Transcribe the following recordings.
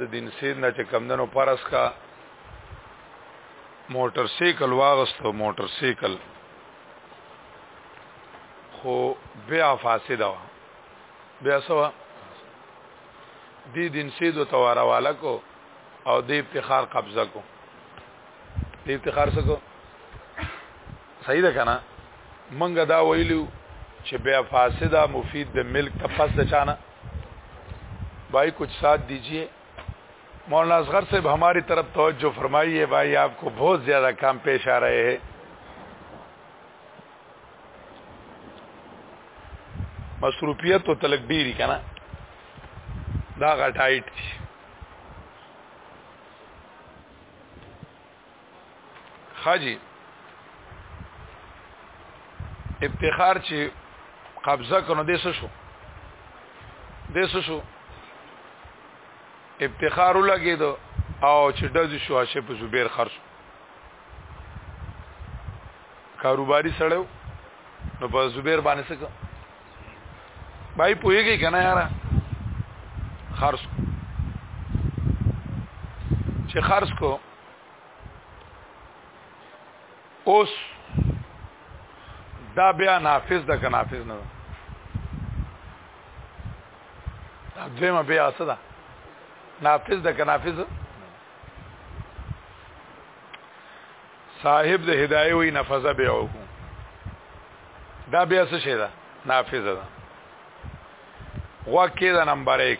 د دین سید نه چې کمندنو پرس کا موټر سایکل واغستو موټر سایکل خو بیا فاسده وا بیا سوا دی دین سید او توارواله کو او دی افتخار قبضه کو دی افتخار سکو صحیح ده کنه منګه دا ویلو چې بیا فاسده مفید د ملک ته پس د چانه بھائی کچھ ساتھ دیجئے مولانا اصغر صاحب ہماری طرف توجہ فرمائیے بھائی آپ کو بہت زیادہ کام پیش آ رہے ہیں مصروفیت تو تلک ډیری کنه دا غټایټ خاجی افتخار چې قبضه کنو دې څه شو دې څه شو افتخار لګید او چې دز شو هشه په زبیر خرج کاروباری سړیو نو په زبیر باندې څه بای پوېږي کنه یارا خرص کو چې خرص کو اوس دا بیا نافذ ده که نافذ نه ده دا دویمه بیا څه ده نافذ ده که نافذ صاحب د هدايه وي نفذ بيعه دا بیا څه شي ده نافذه ده واکه ده نمبر 1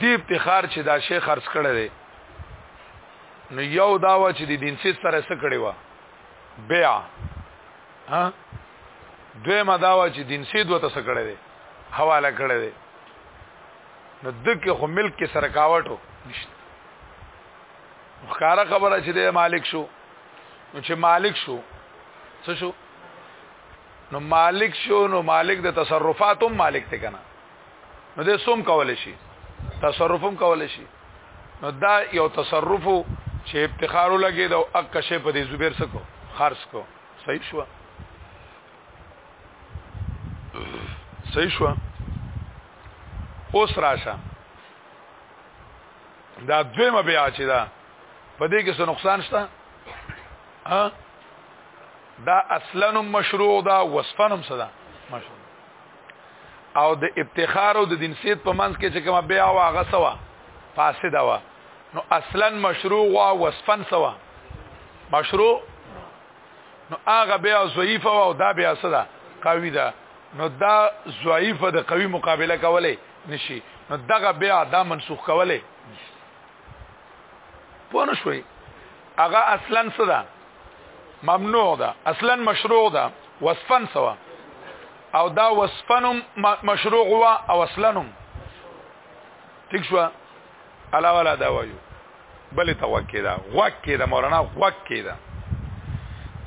دی افتخار چې دا شیخ خرڅ کړی دی نو یو داوا چې د دین سیس سره څه کړی و بیا ها دویمه داوا چې دین سید وته څه کړی دی حواله کړی دی نو دکې خو ملک کې سرکاوټو نشته مخکاره خبره چې د مالک شو نو چې مالک شو څه شو نو مالک شو نو مالک د تصرفاتو مالک ته کنه نو د سوم کول شي تصرفم کول شي نو دا یو تصرف چې افتخار لګي دا اک شی په دې زبیر سکو خرص کو صحیح شو صحیح شو اوس راشه دا دویمه بیا چې دا په دې کې څه نقصان شته ها دا اصلا مشروع دا وصفا هم صدا مشروع او د ابتخار او د جنسیت په منځ کې چې کومه بیا وا غسوا فاسد وا نو اصلا مشروع وا وصفا سوا مشروع نو هغه بیا ضعیف او دا بیا صدا قوی ده نو دا ضعیف د قوی مقابله کوله نشي نو دغه بیا دا منسوخ کوله پونه شوي هغه اصلا څه ده ممنوع ده اصلا مشروع ده وصفن سوا او دا وصفنم مشروع وا او اصلنم ٹھیک شو علا ولا دا وایو بل ته وکې دا وکې دا مولانا وکې دا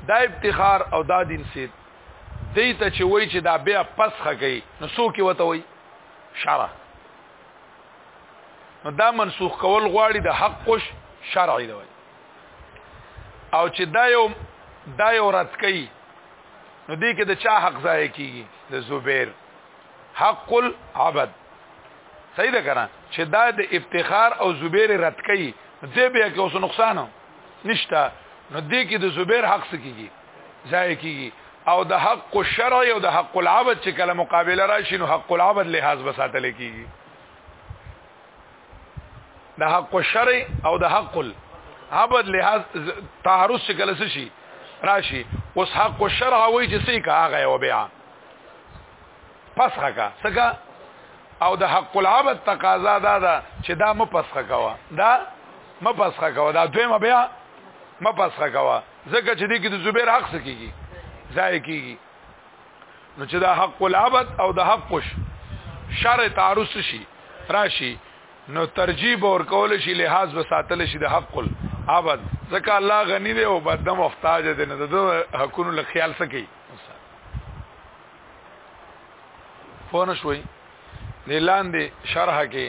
دا افتخار او دا دین سید دیته چې وای چې دا بیا پسخه کوي نو څوک وته وای شرع نو دا منسوخ کول غواړي د حق کوش شرعي دی او چې دا یو دا یو رد کوي نو دې کې د چا حق ځای کیږي د زبیر حق العبد صحیح ده کنه چې دا د افتخار او زبیر رد کوي دې بیا کې اوس نقصان نشته نو دې کې د زبیر حق څه کیږي ځای کیږي او د حق الشرع او د حق العبد چې کله مقابله راشي نو حق العبد لحاظ بساتل کیږي د حق الشرع او د حق العبد لحاظ تعارض چې کله شي راشي اوس حق الشرع وایي چې څه کا هغه او بیا پسخه کا څنګه او د حق العبد تقاضا دا ده چې دا مپسخه کوا دا مپسخه کوا دا دویمه بیا مپسخه کوا ځکه چې دې کې د زبیر حق څه کیږي ځای کیږي نو چې دا حق العبد او د حق پش شر تعرض شي راشي نو ترجیب اور کول شي لحاظ وساتل شي د حق العبد ځکه الله غنی دی او بد محتاج دی نه د حقونو له خیال سکی فون شوي دې لاندې شرح کې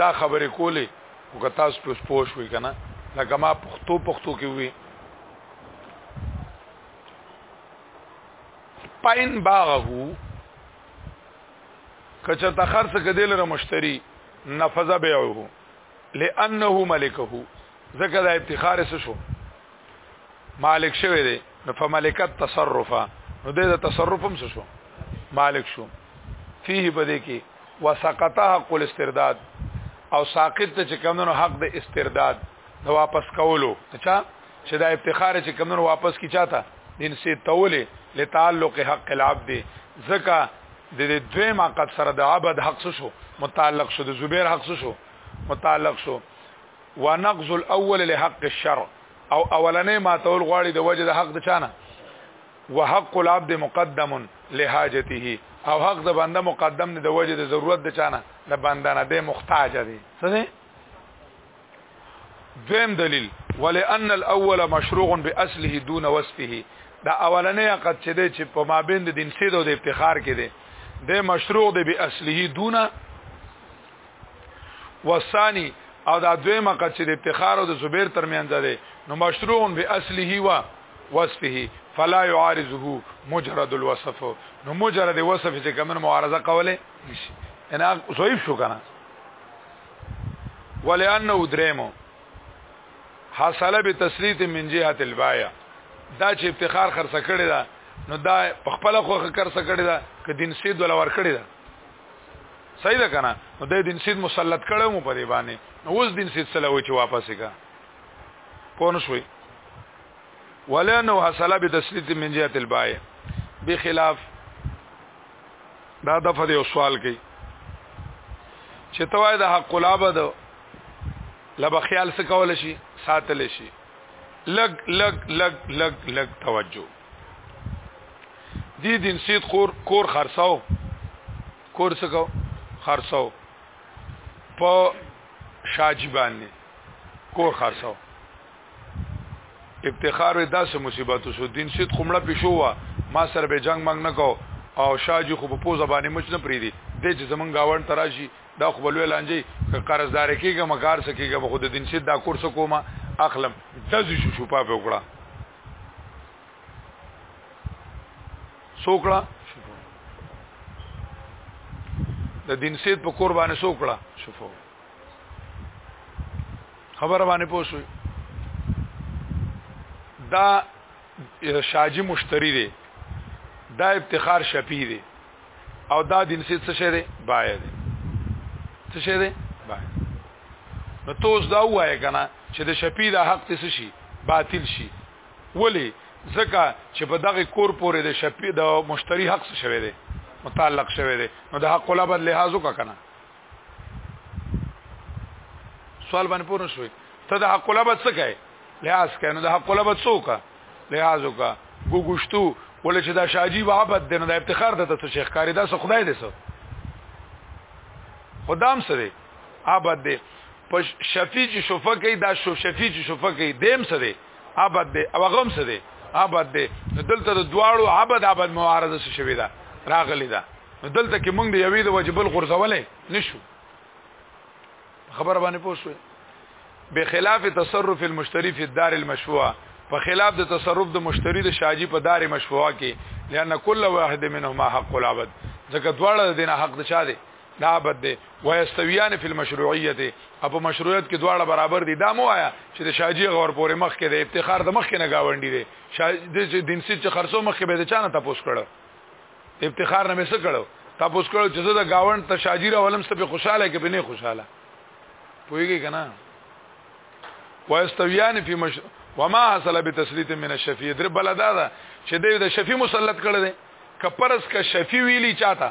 دا خبرې کولې او که تاسو په پوه شوي که نه لکه ما پښتو پښتو کې وي پاین باغه کچه تخر څخه دل را مشتری نفذ بيعه لانه ملکه زکه د افتخار سره شو مالک شوی دی نو فملکت تصرفا نو د تصرف هم شو مالک شو فيه بده کې وسقط حق الاسترداد او ساقط ته چې کمونو حق د استرداد د واپس کولو اچھا چې دا افتخار چې کمونو واپس کی چاته دین سي تولې لتعلق حق العبد زکه د دې دویم عقد سره د عبد حق شو متعلق شو د زبیر حق شو متعلق شو ونقض الاول لحق الشرع او اولنې ماتول غواړي د وجه د حق د چانه وحق العبد مقدم لحاجته او حق د بنده مقدم دی د وجه د ضرورت د چانه د بنده نه دی محتاج دی څه دی دویم دلیل ولئن الاول مشروع باصله دون وصفه دا اولنې عقد چې دی چې په مابین د دین سید او د افتخار کې دی د مشروع دی باصله دون وسانی او دا دویمه قد چې د افتخار او د زبیر ترمنځ ده نو مشروع به اصله و وصفه فلا يعارضه مجرد الوصف نو مجرد وصف چې کومه معارضه کوله نشي انا صحیح شو کنه ولانه درمو حاصل به تسلیت من جهه البایا دا چې افتخار خرڅ کړی دا نو دا خپل خو خرڅ کړی دا ک دین سید ولا ور کړی دا صحیح ده کنه نو د دین سید مسلط کړو مو په دی باندې نو اوس دین سید سره وچ واپس کا پون شوي ولا نو حصل به تسلیت من جهه البای بخلاف دا د فدی سوال کوي چې توای د حق العبد لبا خیال څه کول شي ساتل شي لګ لګ لګ لګ لګ توجه دی دین سید کور کور خرڅاو کور څکاو خرڅاو په شاجی باندې کور خرڅاو افتخار وې داسې مصیبت شو دین سید کومړه پښو وا ما سره به جنگ منګ نه کو او شاجی خو په پوزه باندې مچ نه پریدي د چې زمون گاوند تراشي دا خو بلوي لانجي قرضدار کېږم کار سکیږم خو د دین سید دا کورس کومه اخلم دز شو شو پاپ وکړه سوکړه د دین سید په کور باندې سوکړه شفو خبر باندې پوسوي دا شاجی مشتری دی دا افتخار شپی دی او دا دین سي څه شه دی باید څه شه دی باید نو توس دا وایې کنه چې د شپې د حق څه شي باطل شي ولی ځکه چې په دغه کور پورې د شپې د مشتری حق څه شوی دی متعلق شوی دی نو د حق الله بد لحاظ وکړه کنه سوال باندې پوره شوي ته د حق الابد څه کوي لحاظ کوي نو د حق الابد څوک لحاظ وکا ګوګشتو ولې چې دا شاجی وابد دی نو د افتخار د ته شیخ کاری دا څه خدای دی څه خدام سره عبادت دی په شفیع چې شفقه دا شو شفیع چې شفقه دیم سره عبد دی او غم څه دی عبد دی دلته د دواړو عبد عبد معارضه څه شوی دا راغلی دا دلته کې موږ د یوې د وجبل غرزولې نشو خبر باندې پوښوي به خلاف تصرف المشتری فی الدار المشفوعه په خلاف د تصرف د مشتری د شاجی په دار مشفوعه کې لئن کل واحد منهما حق العبد ځکه دواړه د دینه حق د چا دی دا بد دی ويستویان فی المشروعیت اپ مشروعیت کې دواړه برابر دي دا مو آیا چې د شاجی غور پورې مخ کې د افتخار د مخ کې نه گاونډي دي شاجی دین سي چې خرڅو مخ کې به د چانه تاسو کړو افتخار نه مسه کړو تاسو کړو چې زه د گاوند ته شاجی را ولم ست په خوشاله کې به نه خوشاله پوهیږي کنه ويستویان فی مش وما حصل بتسلیت من الشفیع در بلدا دا چې د شفیع مسلط کړل دي کپرس کا شفیع ویلی چاته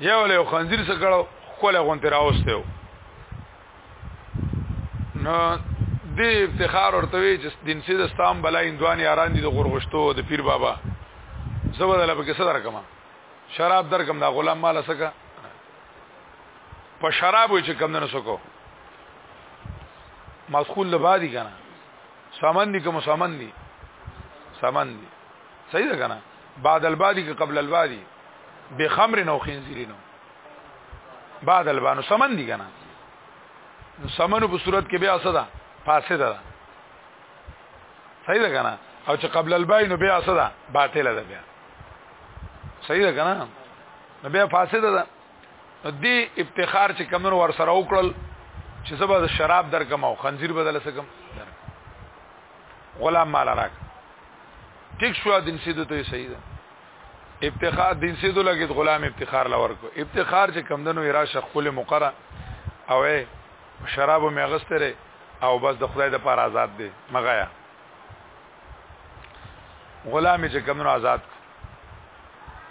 یو له خنزیر څخه کړو کوله غون تر اوسته نو د افتخار ورته وی چې دین سید استام بلا اندوان یاران دي د غورغشتو د پیر بابا زبر الله په کیسه درکما شراب درکم دا غلام مال سکه په شراب وچ کم نه سکو مسخول لبادي کنه سامان دي کوم سامان دي سامان دي صحیح ده کنه بعد البادی که قبل البادی به خمر نو خنزیر نو بعد البانو سمن دی کنه نو سمنو په صورت کې بیا صدا فاسد ده صحیح ده کنه او چې قبل البای نو بیا صدا باطل ده بیا صحیح ده کنه نو بیا فاسد ده دی ابتخار چې کمن ور سره وکړل چې زبر شراب درکم او خنزیر بدل سکم غلام مال راک ټیک شو دین سیدو ته صحیح ده افتخار دین سیدو لګید غلام افتخار لور کو افتخار چې کم دنو را شخ خپل مقره او شراب مې غستره او بس د خدای د پاره آزاد دی مغایا غلام چې کم دنو آزاد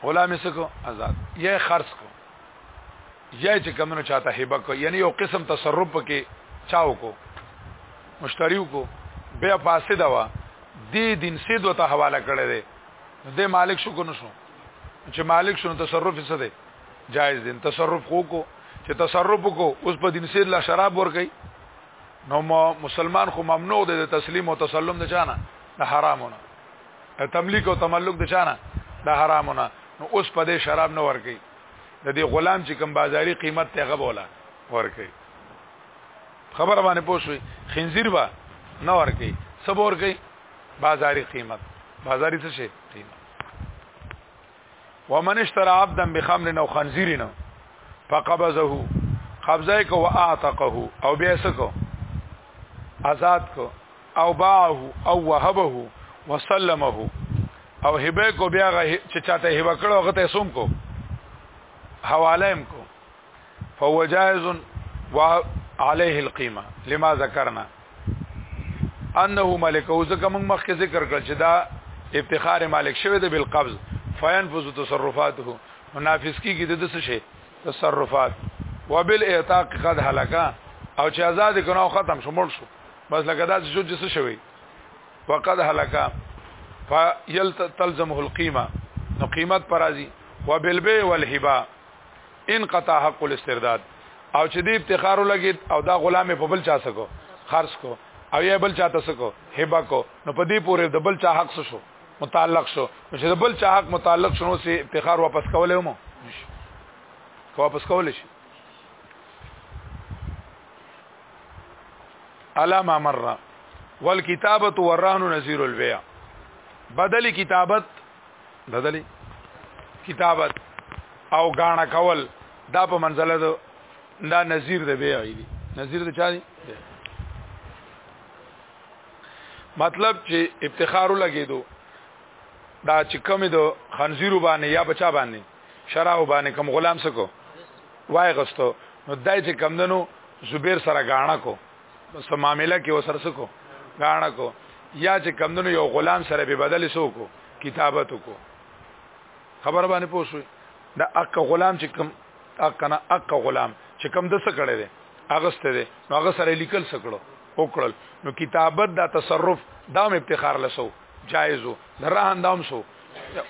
غلام سکو آزاد یې خرڅ کو یا چې کمنو چاته هبه کو یعنی یو قسم تصرف پکې چاو کو مشتریو کو بیا فاسد وا دی دین سید وته حواله کړی دی د مالک شو کو نشو چې مالک شو تصرف څه دی جایز دین تصرف کو کو چې تصرف کو اوس په دین سید لا شراب ور کوي نو مسلمان خو ممنوع دی د تسلیم او تسلم د چانه د حرامونه تملیک او تملک د چانه د حرامونه نو اوس په دې شراب نه ور کوي د دې غلام چې کوم بازاري قیمت ته غبولا ورکي خبر باندې پوښوي خنزیر با نه ورکي سب ورکي بازاري قیمت بازاري څه شي قیمت ومن اشترى عبدا بخمر او خنزیر نه فقبضه قبضه کو واعتقه او بیا سکو آزاد کو او باعه او وهبه وسلمه او هبه کو بیا غه چې چاته هبه کړو غته سوم کو حواله هم کو فهو جائز وعليه القيمه لما ذكرنا انه ملک او ځکه موږ مخکې ذکر کړ چې دا افتخار مالک شوی دی بالقبض فينفذ تصرفاته منافس کیږي د څه شي تصرفات وبالاعتاق قد هلكا او چې آزاد کنو ختم شو مړ شو بس لکه دا چې څه شوی وقد هلکا فیل تلزمه القیمه نو قیمت پر راځي وبالبيع والهبه ان قطع حق الاسترداد او چې دی افتخار لګید او دا غلام په بل چا سکو خرج کو او یا بل چا تسکو هبه کو نو په دې پورې د بل چا حق شو متعلق شو نو چې د بل چا حق متعلق شنو سي افتخار واپس کولای مو واپس کولای شي الا ما مر والکتابه ورهن نذیر البيع بدل کتابت بدل کتابت او غاڼه کول دا په منزله ده دا نذیر د بیع دی نذیر د چا دی مطلب چې افتخار لګیدو دا چې کمی دو خنزیرو باندې یا بچا باندې شراو باندې کوم غلام سکو وای غستو نو دای چې کم دنو زبیر سره غاڼه کو بس معاملې کې وسر سکو غاڼه کو یا چې کم دنو یو غلام سره به بدل سوکو کتابت کو خبر باندې پوښوي دا اک غلام چې کم اک نه اک غلام چې کم د څه کړي دي اغسته دي نو هغه سره لیکل سکړو وکړل نو کتابت دا تصرف دا هم ابتخار لسو جایزو درهان دام سو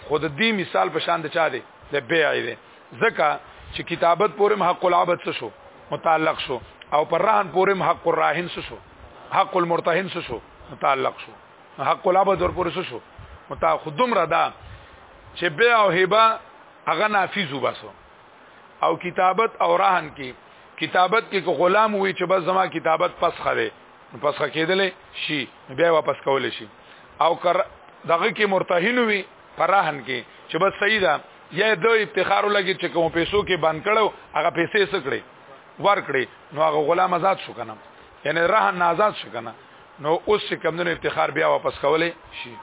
خود دې مثال په شان د چا دی د بیع دی ځکه چې کتابت پورم حق العبد څه شو متعلق شو او پر رهن پورم حق الراهن څه شو حق المرتهن څه شو متعلق شو حق العبد ور پورې څه شو متا خودم را دا چې بیع او هبه هغه نافذ وباسو او کتابت او رهن کې کتابت کې کو غلام وي چې بس زما کتابت پسخه ده پسخه کېدلې شي بیا واپس کولې شي او کر دغه کې مرتهن وي پراهن کې چې بس صحیح ده یا د افتخار لګي چې کوم پیسو کې بند کړو هغه پیسې سکړي ورکړي نو هغه غلام آزاد شو کنه یعنی رهن آزاد شو کنه نو اوس چې کوم دنو افتخار بیا واپس کولې شي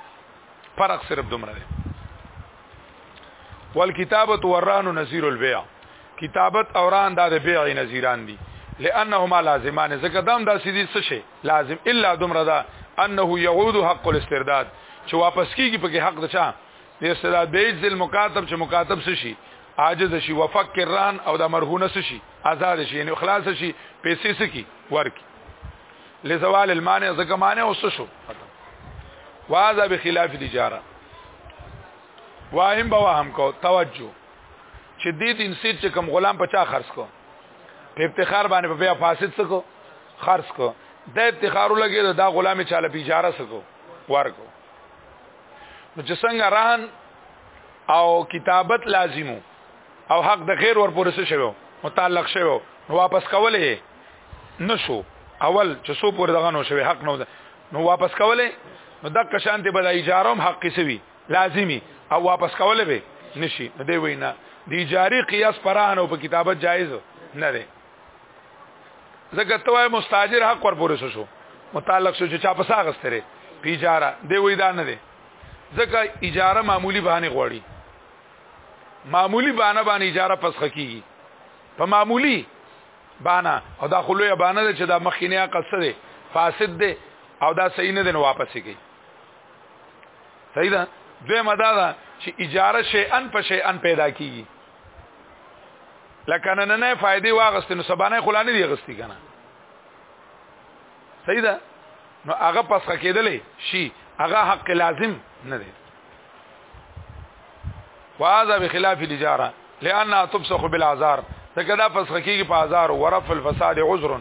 فرق صرف دومره دی والکتابت ورانو نذیر البیع کتابت اوران دا د بیع نذیران دي لانهما لازمان زکه دام دا سیدی څه شي لازم الا دمر دا انه يعود حق الاسترداد چې واپس کیږي په کې حق د چا د استرداد بیج ذل مکاتب چې مکاتب څه شي عاجز شي وفکر ران او د مرهونه څه شي آزاد شي یعنی خلاص شي پیسې څه کی ورکی لزوال المانع زکه معنی اوس شو واذا بخلاف التجاره واهم بواهم کو توجه چې دې دین سید چې کوم غلام په چا خرڅ کو په افتخار باندې په بیا فاسد سکو خرڅ کو د افتخارو لګي دا غلام چاله پیجاره سکو ورکو نو چې څنګه رهن او کتابت لازمو او حق د غیر ور پورې شوی متعلق شوی نو واپس کولې نشو اول چې سو پورې دغه نو شوی حق نو نو واپس کولې نو دغه شانته بل اجاره هم حق کیسوي لازمی او واپس کول به نشي نو دی وینا د اجاره قیاس پرانه او په کتابت جایز نه دی زګه توای مستاجر حق ور پورې شو متعلق شو چې چا پس اغستره په اجاره دی وې دا نه دی ځکه اجاره معمولی بهانه غواړي معمولی بهانه باندې اجاره پس خکېږي په معمولی بهانه او دا خلوی بهانه چې دا مخینه قصد فاسد دی او دا صحیح نه دی نو واپس کیږي صحیح ده دوی مدا ده چې اجاره شي ان په شي ان پیدا کیږي لکه نن نه فائدې واغست نو سبانه خلانه دی غستی کنه صحیح ده نو هغه پس کېدلې شي هغه حق لازم نه دی وهذا بخلاف الاجاره لانها تفسخ بالعذار ځکه دا پس کېږي په عذار ورف الفساد عذر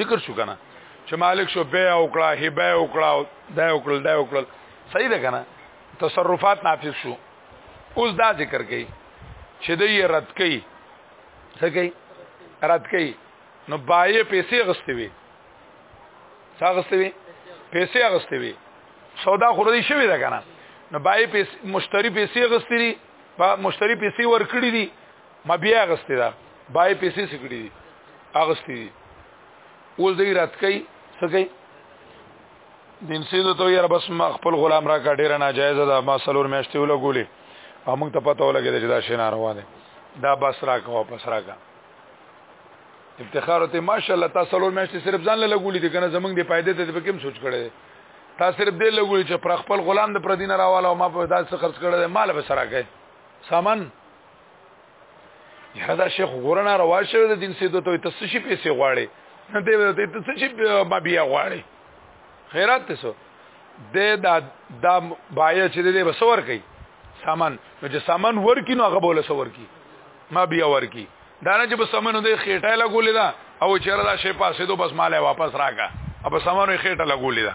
ذکر شو کنه چې مالک شو بيع وکړه هبه وکړه دا وکړل دا وکړل صحیح ده کنه تصرفات نافذ شو اوس دا ذکر کړي چې د یې رد کړي څه کوي رد کړي نو بایې پیسې غستې وي څه غستې وي پیسې غستې وي سودا خو دې شوی ده کنه نو بایې پیسې مشتری پیسې غستې دي مشتری پیسې ورکړي دي ما بیا غستې دا بای پیسې سکړي دي اغستې دي اوس دې رات کوي سګي دین سیدو ته یاره بس ما خپل غلام را کا ډیره ناجایزه ده ما سلور میاشتې ولګولې موږ ته پته ولګېده چې دا شی ناروا دی دا بس را کا واپس را کا افتخار ته ماشاءالله تاسو سلور میاشتې صرف ځان له لګولې دي کنه زمونږ د فائدې ته په کوم سوچ کړی تا صرف دې لګولې چې پر خپل غلام د پردین راواله او ما په داسې خرڅ کړی مال به سره کوي سامان یاره دا شیخ ګورنا روا شوی د دین سي دوته ته څه شي پیسې غواړي نه دې ته څه شي ما بیا غواړي خیرات ته سو د دا دا بایا چې دې بسور کوي سامان نو چې سامان ورکی نو هغه بوله سور کی ما بیا ورکی دا نه چې په سامان دې خېټه لګولې دا او چیرې دا شی پاسې دو بس مالې واپس راکا اب سامان یې خېټه لګولې دا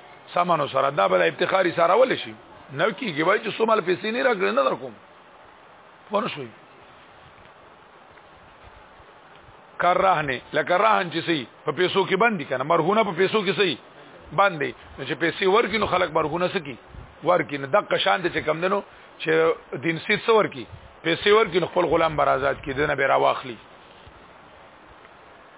سمنو سره دا بل افتخاری سره ول شي نو کیږي وای چې سومل پیسې نه راکړې نه درکوم پونه شوي کار رهنه لکه رهن چې سي په پیسو کې باندې کنه مرهونه په پیسو کې سي باندې چې پیسې ورکې نو خلک مرهونه سکی ورکې نه دغه شان چې کم دنو چې دین سي څور کې پیسې ورکې نو خپل غلام بر آزاد کې دنه به راواخلي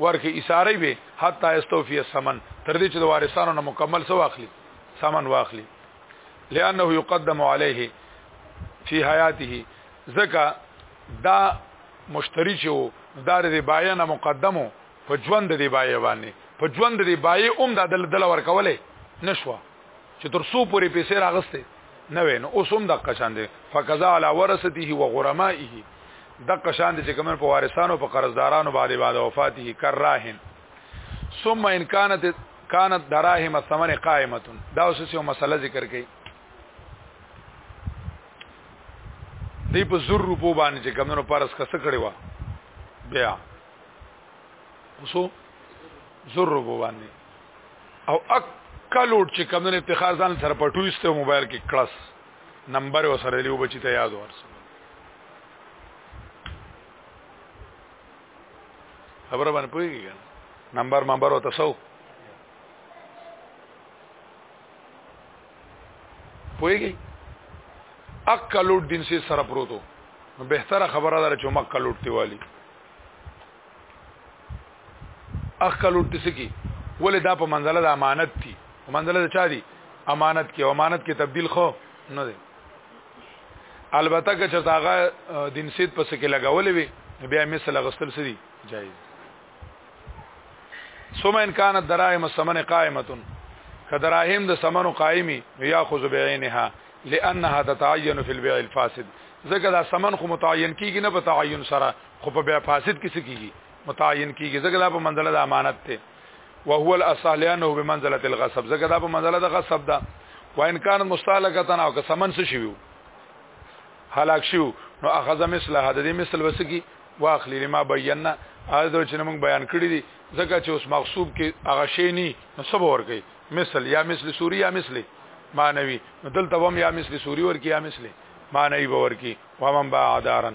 ورکړي ایساري به حتی استوفي الثمن تر دې چې د وارثانو نه مکمل څه واخلي ثمن واخلي لانه يقدم عليه في حياته زکه دا مشتری چې وو دا د بایع نه مقدمو په ژوند د بایع باندې په ژوند د بایع اوم د دل دل ورکولې نشوا چې تر سو پورې پیسې راغسته نه وین اوس هم د قشان دي فقزا علی ورثته و غرمائه دغه شان دي چې کومن په وارثانو په قرضدارانو باندې بعد وفاته کراهن ثم ان كانت كانت دراهم الثمن قائمه دا اوس یو مسله ذکر کړي دی په زر روپو باندې چې کومن په رس کس کړي وا بیا اوسو زر روپو باندې او اک کلوټ چې کمن افتخار ځان سره پټو ایسته موبایل کې کلاس نمبر او سره لیو بچی ته یاد ورسو خبره باندې پوهیږي نمبر نمبر او تاسو پوهیږي اکلوټ دین سي سره پروتو نو بهتره خبره ده چې مکلوټ دی والی اخکل ورته سکی ولې دا په منزله د امانت دي په منزله د چا دي امانت کې امانت کې تبديل خو نه دي البته که چرته هغه دین سید پس کې لګولې وي بیا مثل غسل سدي جایز ثم ان كانت دراهم الثمن قائمه کدراهم د ثمن قائمي ياخذ بعينها لانها تتعين في البيع الفاسد ځکه دا ثمن خو متعین کیږي نه په تعین سره خو په بیا فاسد کې سکیږي متعین کیږي ځکه دا په منزله د امانت ته وهو الاصلانه بمنزله الغصب ځکه دا په منزله د غصب ده وان کان مستعلقه او که سمن څه شیو هلاک شیو نو اخذ مثله د دې مثل وسکی واخلی لما بینا هغه چې موږ بیان کړی دي ځکه چې اوس مغصوب کې هغه شی نه نو سبا ور کوي مثل یا مثل سوری یا مثل معنوي دلته هم یا مثل سوری ور کې یا مثل معنی باور کی ومن با عدارن